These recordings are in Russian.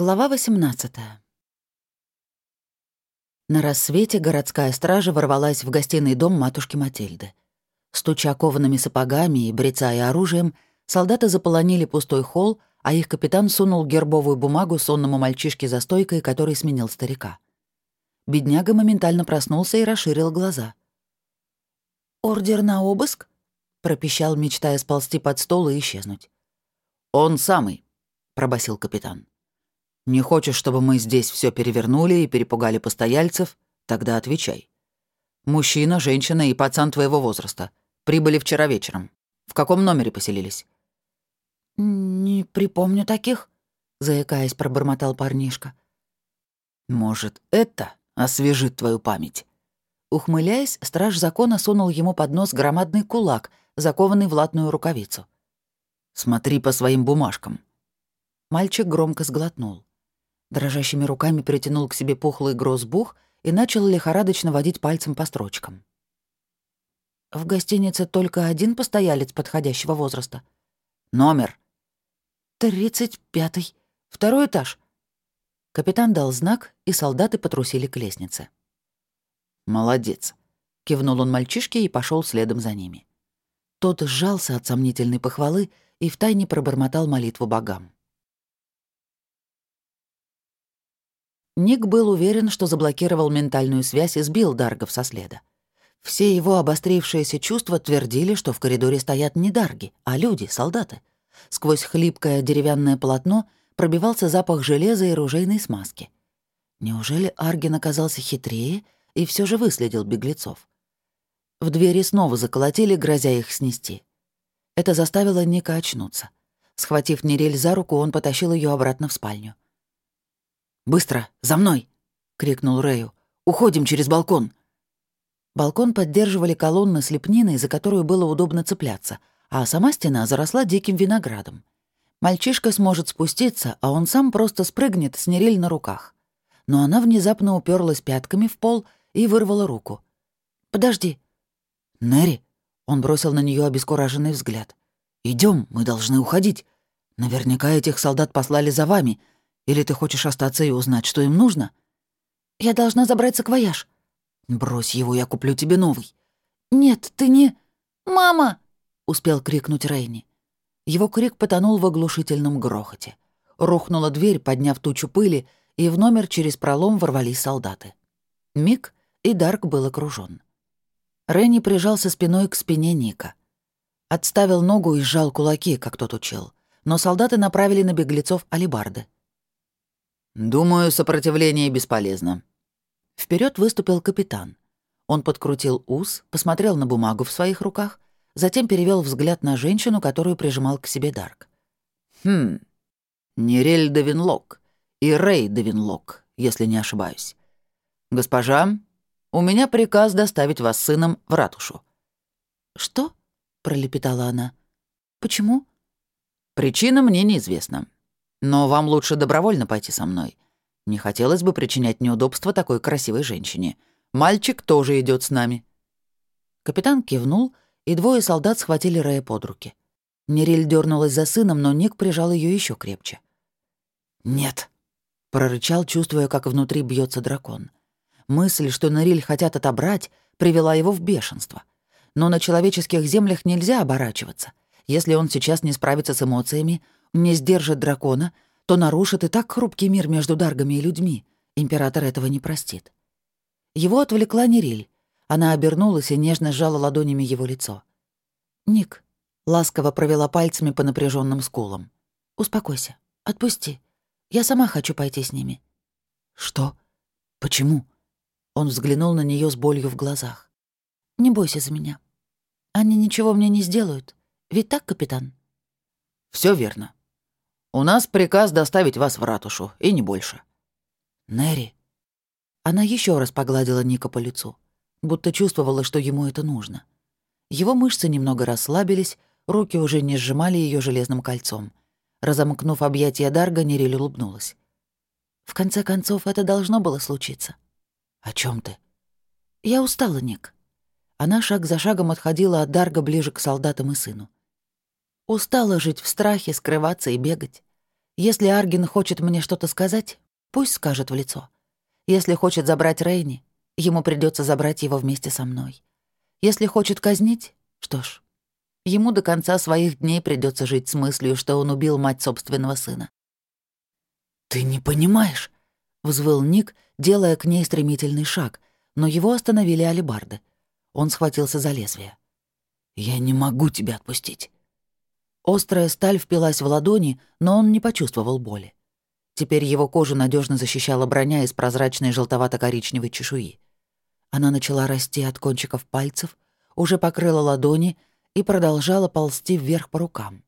Глава 18 На рассвете городская стража ворвалась в гостиный дом матушки Матильды. Стуча коваными сапогами и брецая оружием, солдаты заполонили пустой холл, а их капитан сунул гербовую бумагу сонному мальчишке за стойкой, который сменил старика. Бедняга моментально проснулся и расширил глаза. «Ордер на обыск?» — пропищал, мечтая сползти под стол и исчезнуть. «Он самый», — пробасил капитан. Не хочешь, чтобы мы здесь все перевернули и перепугали постояльцев? Тогда отвечай. Мужчина, женщина и пацан твоего возраста. Прибыли вчера вечером. В каком номере поселились? «Не припомню таких», — заикаясь, пробормотал парнишка. «Может, это освежит твою память?» Ухмыляясь, страж закона сунул ему под нос громадный кулак, закованный в латную рукавицу. «Смотри по своим бумажкам». Мальчик громко сглотнул. Дрожащими руками притянул к себе пухлый грозбух и начал лихорадочно водить пальцем по строчкам. «В гостинице только один постоялец подходящего возраста». «Номер?» «Тридцать пятый. Второй этаж». Капитан дал знак, и солдаты потрусили к лестнице. «Молодец», — кивнул он мальчишке и пошел следом за ними. Тот сжался от сомнительной похвалы и втайне пробормотал молитву богам. Ник был уверен, что заблокировал ментальную связь и сбил Даргов со следа. Все его обострившиеся чувства твердили, что в коридоре стоят не Дарги, а люди, солдаты. Сквозь хлипкое деревянное полотно пробивался запах железа и ружейной смазки. Неужели Арген оказался хитрее и все же выследил беглецов? В двери снова заколотили, грозя их снести. Это заставило Ника очнуться. Схватив Нерель за руку, он потащил ее обратно в спальню. «Быстро, за мной!» — крикнул Рэю. «Уходим через балкон!» Балкон поддерживали колонны с лепниной, за которую было удобно цепляться, а сама стена заросла диким виноградом. Мальчишка сможет спуститься, а он сам просто спрыгнет с Нериль на руках. Но она внезапно уперлась пятками в пол и вырвала руку. «Подожди». «Нэри?» — он бросил на нее обескураженный взгляд. Идем, мы должны уходить. Наверняка этих солдат послали за вами. Или ты хочешь остаться и узнать, что им нужно?» «Я должна забрать саквояж». «Брось его, я куплю тебе новый». «Нет, ты не...» «Мама!» — успел крикнуть Рейни. Его крик потонул в оглушительном грохоте. Рухнула дверь, подняв тучу пыли, и в номер через пролом ворвались солдаты. Миг, и Дарк был окружен. Ренни прижался спиной к спине Ника. Отставил ногу и сжал кулаки, как тот учил. Но солдаты направили на беглецов алибарды. «Думаю, сопротивление бесполезно». Вперед выступил капитан. Он подкрутил ус, посмотрел на бумагу в своих руках, затем перевел взгляд на женщину, которую прижимал к себе Дарк. «Хм, Нерель Давинлок и Рэй Давинлок, если не ошибаюсь. Госпожа, у меня приказ доставить вас с сыном в ратушу». «Что?» — пролепетала она. «Почему?» «Причина мне неизвестна. Но вам лучше добровольно пойти со мной. Не хотелось бы причинять неудобства такой красивой женщине. Мальчик тоже идет с нами». Капитан кивнул, и двое солдат схватили Рэя под руки. Нериль дернулась за сыном, но Ник прижал ее еще крепче. «Нет», — прорычал, чувствуя, как внутри бьется дракон. Мысль, что Нериль хотят отобрать, привела его в бешенство. Но на человеческих землях нельзя оборачиваться. Если он сейчас не справится с эмоциями, не сдержит дракона, то нарушит и так хрупкий мир между даргами и людьми. Император этого не простит. Его отвлекла Нериль. Она обернулась и нежно сжала ладонями его лицо. «Ник», — ласково провела пальцами по напряженным скулам. «Успокойся. Отпусти. Я сама хочу пойти с ними». «Что? Почему?» Он взглянул на нее с болью в глазах. «Не бойся за меня. Они ничего мне не сделают. Ведь так, капитан?» Все верно. У нас приказ доставить вас в ратушу, и не больше». «Нэри». Она еще раз погладила Ника по лицу, будто чувствовала, что ему это нужно. Его мышцы немного расслабились, руки уже не сжимали ее железным кольцом. Разомкнув объятия Дарга, Нериль улыбнулась. «В конце концов, это должно было случиться». «О чем ты?» «Я устала, Ник». Она шаг за шагом отходила от Дарга ближе к солдатам и сыну. Устала жить в страхе, скрываться и бегать. Если Арген хочет мне что-то сказать, пусть скажет в лицо. Если хочет забрать Рейни, ему придется забрать его вместе со мной. Если хочет казнить, что ж, ему до конца своих дней придется жить с мыслью, что он убил мать собственного сына. «Ты не понимаешь», — взвыл Ник, делая к ней стремительный шаг, но его остановили алебарды. Он схватился за лезвие. «Я не могу тебя отпустить». Острая сталь впилась в ладони, но он не почувствовал боли. Теперь его кожу надежно защищала броня из прозрачной желтовато-коричневой чешуи. Она начала расти от кончиков пальцев, уже покрыла ладони и продолжала ползти вверх по рукам.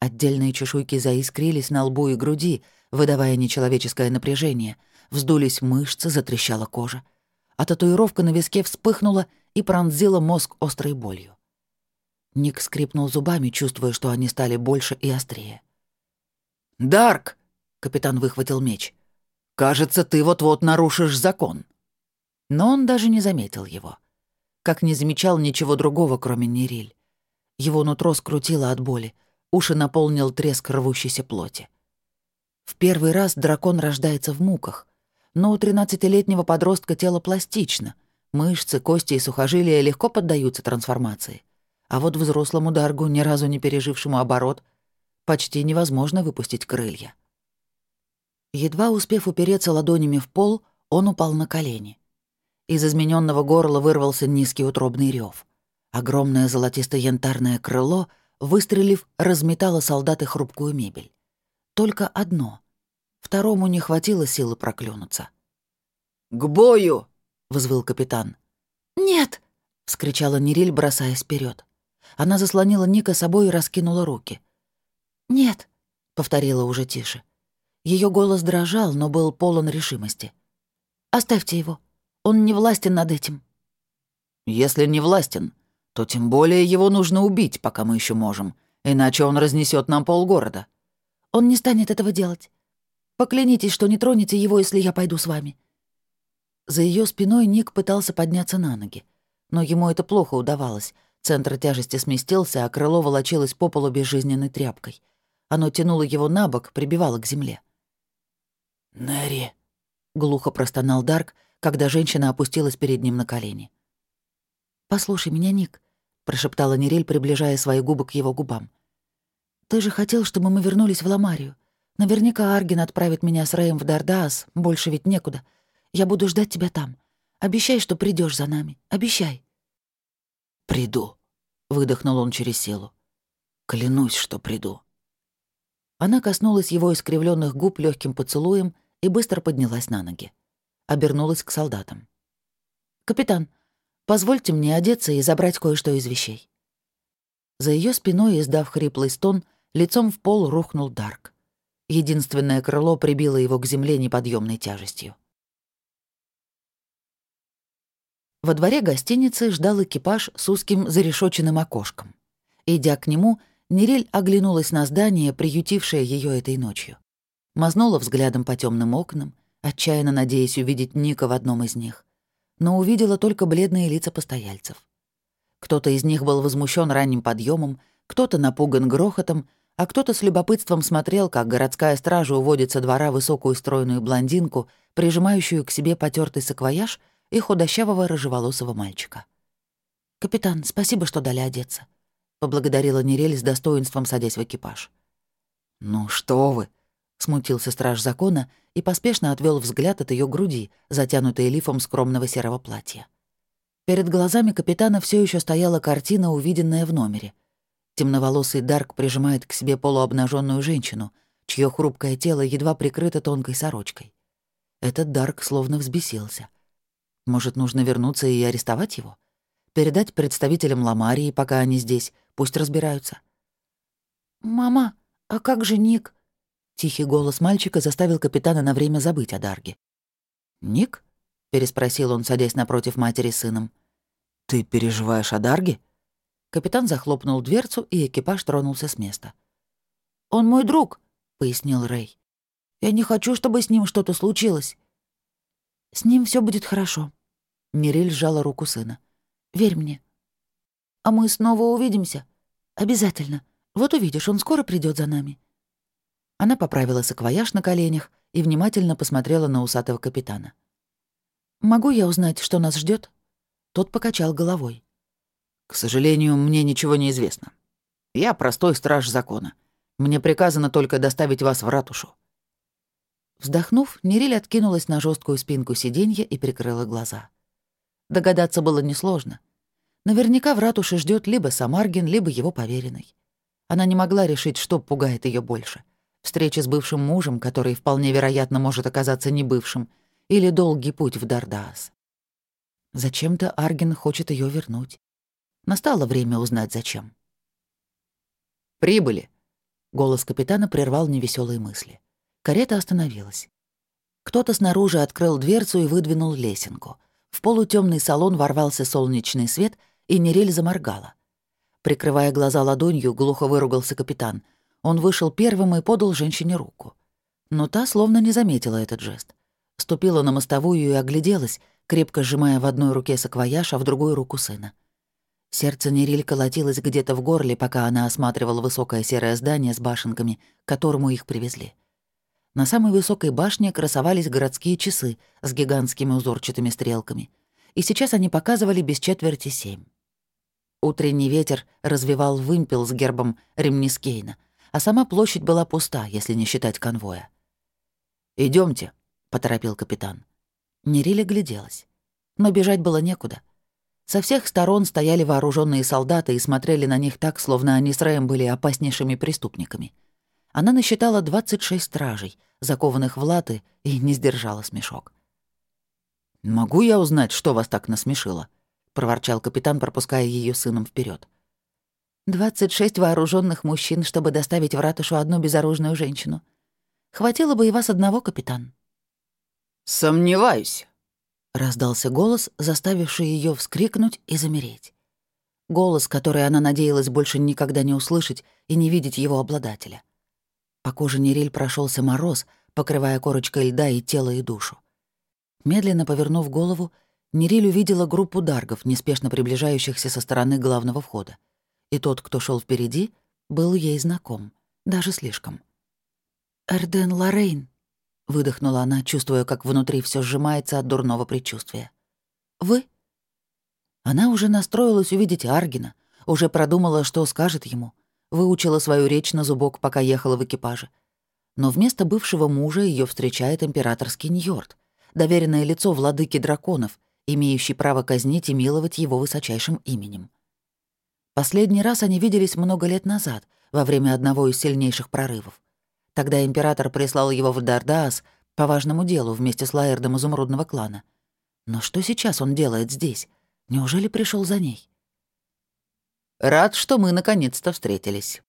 Отдельные чешуйки заискрились на лбу и груди, выдавая нечеловеческое напряжение. Вздулись мышцы, затрещала кожа. А татуировка на виске вспыхнула и пронзила мозг острой болью. Ник скрипнул зубами, чувствуя, что они стали больше и острее. «Дарк!» — капитан выхватил меч. «Кажется, ты вот-вот нарушишь закон». Но он даже не заметил его. Как не замечал ничего другого, кроме Нериль. Его нутро скрутило от боли, уши наполнил треск рвущейся плоти. В первый раз дракон рождается в муках, но у тринадцатилетнего подростка тело пластично, мышцы, кости и сухожилия легко поддаются трансформации. А вот взрослому Даргу, ни разу не пережившему оборот, почти невозможно выпустить крылья. Едва успев упереться ладонями в пол, он упал на колени. Из измененного горла вырвался низкий утробный рев. Огромное золотисто-янтарное крыло, выстрелив, разметало солдаты хрупкую мебель. Только одно. Второму не хватило силы проклюнуться. «К бою!» — взвыл капитан. «Нет!» — вскричала Нериль, бросаясь вперед. Она заслонила Ника собой и раскинула руки. «Нет», — повторила уже тише. Ее голос дрожал, но был полон решимости. «Оставьте его. Он не властен над этим». «Если не властен, то тем более его нужно убить, пока мы еще можем, иначе он разнесет нам полгорода». «Он не станет этого делать. Поклянитесь, что не тронете его, если я пойду с вами». За ее спиной Ник пытался подняться на ноги, но ему это плохо удавалось — Центр тяжести сместился, а крыло волочилось по полу безжизненной тряпкой. Оно тянуло его на бок, прибивало к земле. «Нэри», — глухо простонал Дарк, когда женщина опустилась перед ним на колени. «Послушай меня, Ник», — прошептала Нерель, приближая свои губы к его губам. «Ты же хотел, чтобы мы вернулись в Ламарию. Наверняка Арген отправит меня с Рэем в Дардаас, больше ведь некуда. Я буду ждать тебя там. Обещай, что придешь за нами. Обещай». «Приду», — выдохнул он через силу. «Клянусь, что приду». Она коснулась его искривленных губ легким поцелуем и быстро поднялась на ноги. Обернулась к солдатам. «Капитан, позвольте мне одеться и забрать кое-что из вещей». За ее спиной, издав хриплый стон, лицом в пол рухнул Дарк. Единственное крыло прибило его к земле неподъемной тяжестью. Во дворе гостиницы ждал экипаж с узким зарешоченным окошком. Идя к нему, Нерель оглянулась на здание, приютившее ее этой ночью. Мазнула взглядом по темным окнам, отчаянно надеясь увидеть Ника в одном из них. Но увидела только бледные лица постояльцев. Кто-то из них был возмущен ранним подъемом, кто-то напуган грохотом, а кто-то с любопытством смотрел, как городская стража уводит со двора высокую стройную блондинку, прижимающую к себе потертый саквояж — и худощавого рыжеволосого мальчика. «Капитан, спасибо, что дали одеться», — поблагодарила Нерель с достоинством, садясь в экипаж. «Ну что вы!» — смутился страж закона и поспешно отвел взгляд от ее груди, затянутой лифом скромного серого платья. Перед глазами капитана все еще стояла картина, увиденная в номере. Темноволосый Дарк прижимает к себе полуобнаженную женщину, чье хрупкое тело едва прикрыто тонкой сорочкой. Этот Дарк словно взбесился. Может, нужно вернуться и арестовать его? Передать представителям Ламарии, пока они здесь, пусть разбираются. «Мама, а как же Ник?» Тихий голос мальчика заставил капитана на время забыть о Дарге. «Ник?» — переспросил он, садясь напротив матери с сыном. «Ты переживаешь о Дарге?» Капитан захлопнул дверцу, и экипаж тронулся с места. «Он мой друг», — пояснил Рэй. «Я не хочу, чтобы с ним что-то случилось». «С ним все будет хорошо», Мирель сжала руку сына. «Верь мне». «А мы снова увидимся?» «Обязательно. Вот увидишь, он скоро придет за нами». Она поправила саквояж на коленях и внимательно посмотрела на усатого капитана. «Могу я узнать, что нас ждет? Тот покачал головой. «К сожалению, мне ничего не известно. Я простой страж закона. Мне приказано только доставить вас в ратушу». Вздохнув, Нериль откинулась на жесткую спинку сиденья и прикрыла глаза. Догадаться было несложно. Наверняка в ратуше ждет либо Самаргин, либо его поверенный. Она не могла решить, что пугает ее больше. Встреча с бывшим мужем, который вполне вероятно может оказаться не бывшим, или долгий путь в Дардаас. Зачем-то Арген хочет ее вернуть. Настало время узнать, зачем. «Прибыли!» — голос капитана прервал невеселые мысли. Карета остановилась. Кто-то снаружи открыл дверцу и выдвинул лесенку. В полутемный салон ворвался солнечный свет, и Нерель заморгала. Прикрывая глаза ладонью, глухо выругался капитан. Он вышел первым и подал женщине руку. Но та словно не заметила этот жест. Ступила на мостовую и огляделась, крепко сжимая в одной руке саквояж, а в другую руку сына. Сердце Нериль колотилось где-то в горле, пока она осматривала высокое серое здание с башенками, к которому их привезли. На самой высокой башне красовались городские часы с гигантскими узорчатыми стрелками. И сейчас они показывали без четверти семь. Утренний ветер развивал вымпел с гербом Ремнискейна, а сама площадь была пуста, если не считать конвоя. Идемте, поторопил капитан. Нериль гляделась. Но бежать было некуда. Со всех сторон стояли вооруженные солдаты и смотрели на них так, словно они с Рэем были опаснейшими преступниками. Она насчитала 26 стражей, закованных в латы, и не сдержала смешок. «Могу я узнать, что вас так насмешило?» — проворчал капитан, пропуская ее сыном вперед. «Двадцать шесть вооруженных мужчин, чтобы доставить в ратушу одну безоружную женщину. Хватило бы и вас одного, капитан». «Сомневаюсь», — раздался голос, заставивший ее вскрикнуть и замереть. Голос, который она надеялась больше никогда не услышать и не видеть его обладателя. По коже Нериль прошелся мороз, покрывая корочкой льда и тело, и душу. Медленно повернув голову, Нериль увидела группу даргов, неспешно приближающихся со стороны главного входа. И тот, кто шел впереди, был ей знаком, даже слишком. «Эрден Лоррейн», — выдохнула она, чувствуя, как внутри все сжимается от дурного предчувствия. «Вы?» Она уже настроилась увидеть Аргина, уже продумала, что скажет ему — выучила свою речь на зубок, пока ехала в экипаже. Но вместо бывшего мужа ее встречает императорский Ньорд, доверенное лицо владыки драконов, имеющий право казнить и миловать его высочайшим именем. Последний раз они виделись много лет назад, во время одного из сильнейших прорывов. Тогда император прислал его в Дардаас по важному делу вместе с Лаэрдом изумрудного клана. Но что сейчас он делает здесь? Неужели пришел за ней? Рад, что мы наконец-то встретились.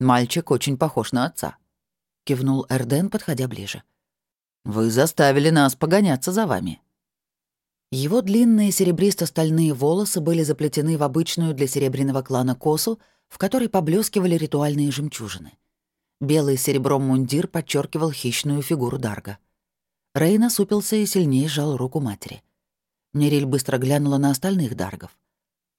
Мальчик очень похож на отца», — кивнул Эрден, подходя ближе. «Вы заставили нас погоняться за вами». Его длинные серебристо-стальные волосы были заплетены в обычную для серебряного клана косу, в которой поблескивали ритуальные жемчужины. Белый серебром мундир подчеркивал хищную фигуру Дарга. Рей насупился и сильнее сжал руку матери. Нериль быстро глянула на остальных Даргов.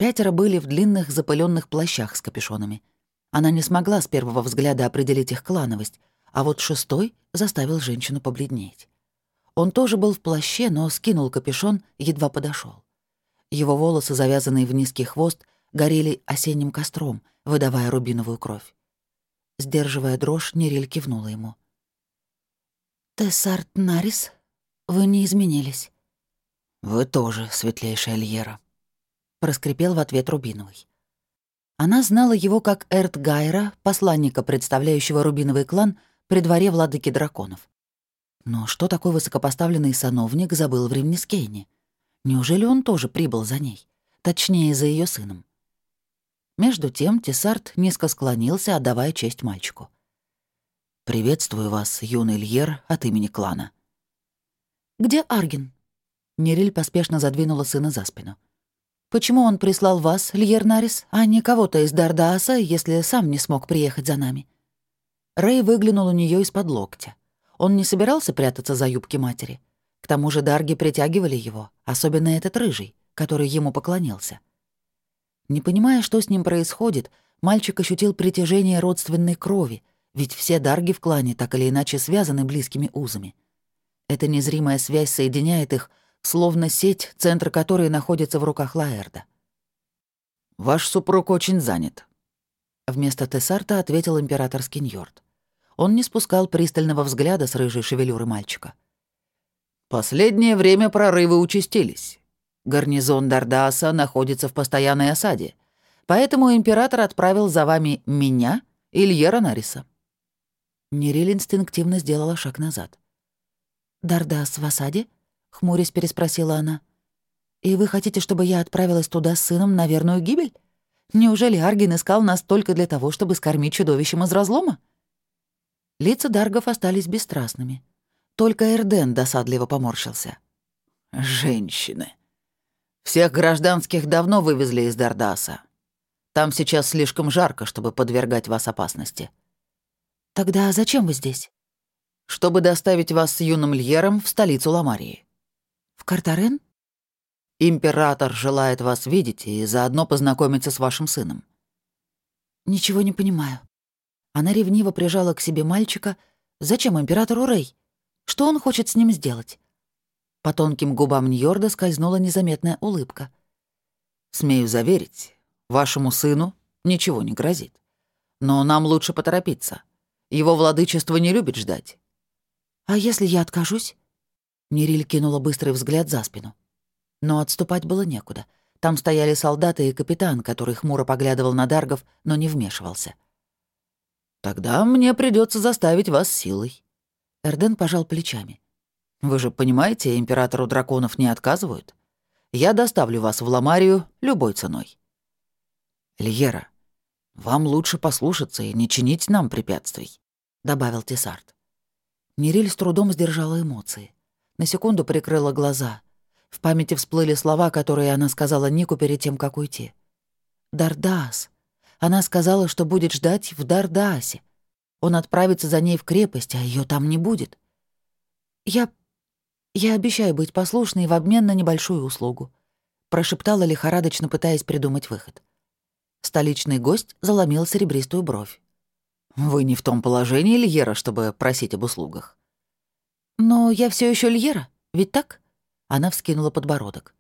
Пятеро были в длинных запыленных плащах с капюшонами. Она не смогла с первого взгляда определить их клановость, а вот шестой заставил женщину побледнеть. Он тоже был в плаще, но скинул капюшон, едва подошел. Его волосы, завязанные в низкий хвост, горели осенним костром, выдавая рубиновую кровь. Сдерживая дрожь, Нериль кивнула ему. «Тессарт Нарис, вы не изменились». «Вы тоже, светлейшая Льера», проскрипел в ответ Рубиновый. Она знала его как Эрт Гайра, посланника, представляющего Рубиновый клан при дворе владыки драконов. Но что такой высокопоставленный сановник забыл в Римнискейне? Неужели он тоже прибыл за ней? Точнее, за ее сыном. Между тем Тесарт низко склонился, отдавая честь мальчику. «Приветствую вас, юный Льер, от имени клана». «Где Арген?» Нериль поспешно задвинула сына за спину. Почему он прислал вас, Льер Нарис, а не кого-то из Дардааса, если сам не смог приехать за нами?» Рэй выглянул у нее из-под локтя. Он не собирался прятаться за юбки матери. К тому же дарги притягивали его, особенно этот рыжий, который ему поклонился. Не понимая, что с ним происходит, мальчик ощутил притяжение родственной крови Ведь все дарги в клане так или иначе связаны близкими узами. Эта незримая связь соединяет их, словно сеть, центр которой находится в руках Лаэрда. «Ваш супруг очень занят», — вместо Тессарта ответил император Скиньорд. Он не спускал пристального взгляда с рыжей шевелюры мальчика. «Последнее время прорывы участились. Гарнизон Дардаса находится в постоянной осаде, поэтому император отправил за вами меня и Льера Нариса». Нериль инстинктивно сделала шаг назад. «Дардас в осаде?» — хмурясь переспросила она. «И вы хотите, чтобы я отправилась туда с сыном на верную гибель? Неужели Аргин искал нас только для того, чтобы скормить чудовищем из разлома?» Лица Даргов остались бесстрастными. Только Эрден досадливо поморщился. «Женщины. Всех гражданских давно вывезли из Дардаса. Там сейчас слишком жарко, чтобы подвергать вас опасности». «Тогда зачем вы здесь?» чтобы доставить вас с юным Льером в столицу Ламарии». «В Картарен?» «Император желает вас видеть и заодно познакомиться с вашим сыном». «Ничего не понимаю». Она ревниво прижала к себе мальчика. «Зачем императору Рэй? Что он хочет с ним сделать?» По тонким губам Ньорда скользнула незаметная улыбка. «Смею заверить, вашему сыну ничего не грозит. Но нам лучше поторопиться. Его владычество не любит ждать. «А если я откажусь?» Нериль кинула быстрый взгляд за спину. Но отступать было некуда. Там стояли солдаты и капитан, который хмуро поглядывал на Даргов, но не вмешивался. «Тогда мне придется заставить вас силой». Эрден пожал плечами. «Вы же понимаете, императору драконов не отказывают. Я доставлю вас в Ламарию любой ценой». «Льера, вам лучше послушаться и не чинить нам препятствий», — добавил Тесарт. Нериль с трудом сдержала эмоции. На секунду прикрыла глаза. В памяти всплыли слова, которые она сказала Нику перед тем, как уйти. «Дардас». Она сказала, что будет ждать в Дардасе. Он отправится за ней в крепость, а ее там не будет. «Я... я обещаю быть послушной в обмен на небольшую услугу», прошептала лихорадочно, пытаясь придумать выход. Столичный гость заломил серебристую бровь. Вы не в том положении, Льера, чтобы просить об услугах. Но я все еще Льера, ведь так? Она вскинула подбородок.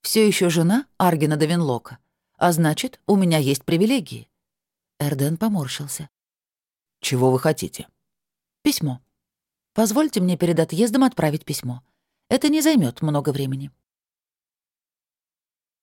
Все еще жена Аргина Давинлока, а значит, у меня есть привилегии. Эрден поморщился. Чего вы хотите? Письмо. Позвольте мне перед отъездом отправить письмо. Это не займет много времени.